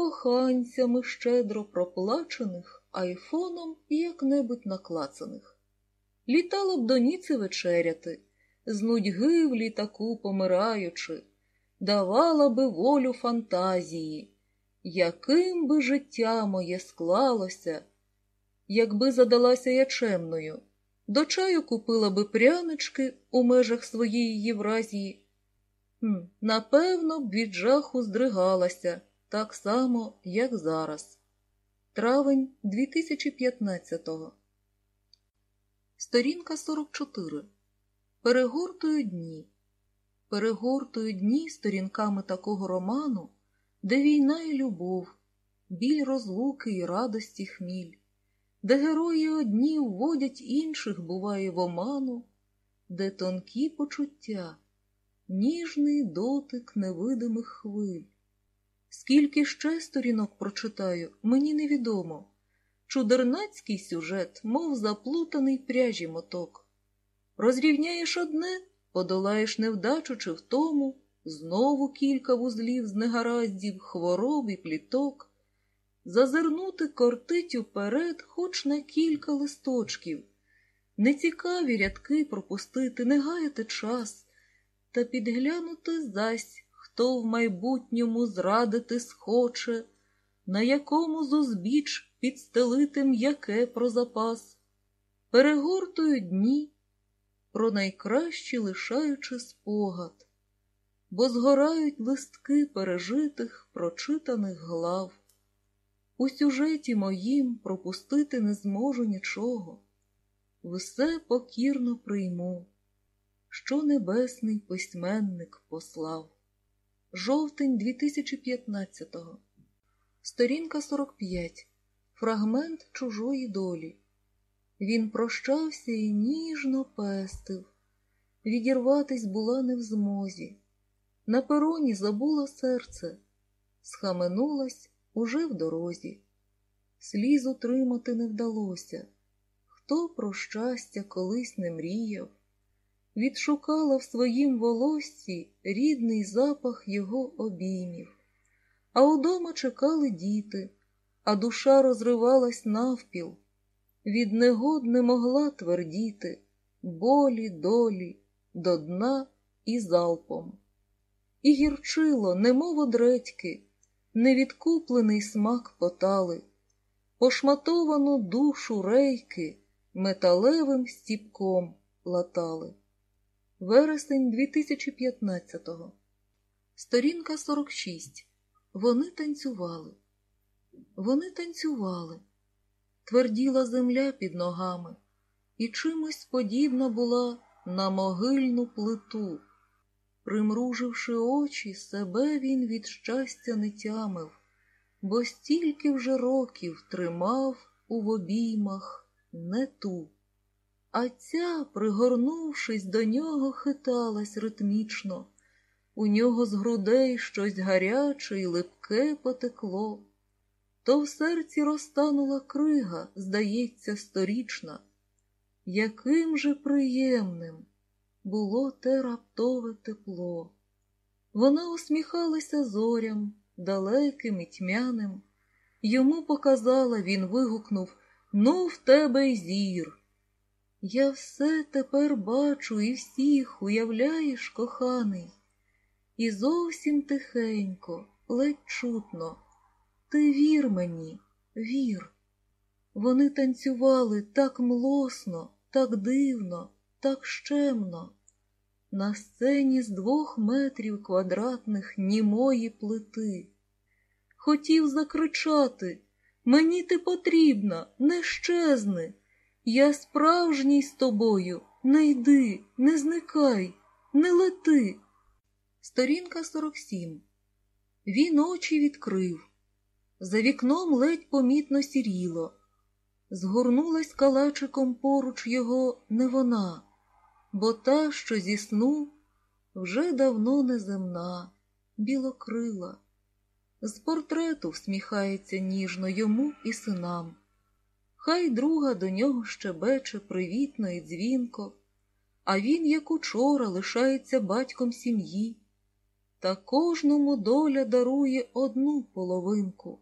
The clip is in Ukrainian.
коханцями щедро проплачених айфоном як-небудь наклацаних. Літала б до Ніци вечеряти, з нудьги в літаку помираючи, давала би волю фантазії, яким би життя моє склалося, якби задалася ячемною, до чаю купила би прянички у межах своєї Євразії. Напевно, б від жаху здригалася, так само, як зараз. Травень 2015-го. Сторінка 44. Перегортую дні. Перегортую дні сторінками такого роману, де війна і любов, біль розлуки і радості хміль, де герої одні вводять інших, буває, в оману, де тонкі почуття, ніжний дотик невидимих хвиль. Скільки ще сторінок прочитаю, мені невідомо. Чудернацький сюжет, мов заплутаний пряжі моток. Розрівняєш одне, подолаєш невдачу чи втому, знову кілька вузлів з негараздів, хвороб і пліток. Зазирнути кортить уперед хоч на кілька листочків. Нецікаві рядки пропустити, не гаяти час, та підглянути зась, хто в майбутньому зрадити схоче, на якому з узбіч підстелити м'яке про запас. Перегортую дні, про найкращі лишаючи спогад, бо згорають листки пережитих, прочитаних глав. У сюжеті моїм пропустити не зможу нічого, все покірно прийму, що небесний письменник послав. Жовтень 2015-го. Сторінка 45. Фрагмент чужої долі. Він прощався і ніжно пестив. Відірватись була не в змозі. На пероні забула серце, схаменулась уже в дорозі. Сліз утримати не вдалося. Хто про щастя колись не мріяв, відшукала в своїм волоссі рідний запах його обіймів. А удома чекали діти, а душа розривалась навпіл. Від негод не могла твердіти болі, долі, до дна і залпом. І гірчило, немов одредьки, невідкуплений смак потали, пошматовану душу рейки металевим стіпком латали. Вересень 2015-го. Сторінка 46. Вони танцювали. Вони танцювали. Тверділа земля під ногами, і чимось подібна була на могильну плиту. Примруживши очі, себе він від щастя не тямив, бо стільки вже років тримав у обіймах не ту. А ця, пригорнувшись до нього, хиталась ритмічно. У нього з грудей щось гаряче і липке потекло. То в серці розтанула крига, здається, сторічна. Яким же приємним було те раптове тепло. Вона усміхалася зорям, далеким і тьмяним. Йому показала, він вигукнув Ну, в тебе й зір. Я все тепер бачу і всіх, уявляєш, коханий, і зовсім тихенько, ледь чутно. Ти вір мені, вір. Вони танцювали так млосно, так дивно, так щемно. На сцені з двох метрів квадратних німої плити. Хотів закричати Мені ти потрібна, не щезни. Я справжній з тобою, не йди, не зникай, не лети. Сторінка 47. Він очі відкрив. За вікном ледь помітно сіріло. Згорнулась калачиком поруч його не вона, бо та, що зі сну, вже давно неземна, білокрила. З портрету всміхається ніжно йому і синам. Хай друга до нього щебече привітно і дзвінко, а він, як учора, лишається батьком сім'ї. та кожному доля дарує одну половинку.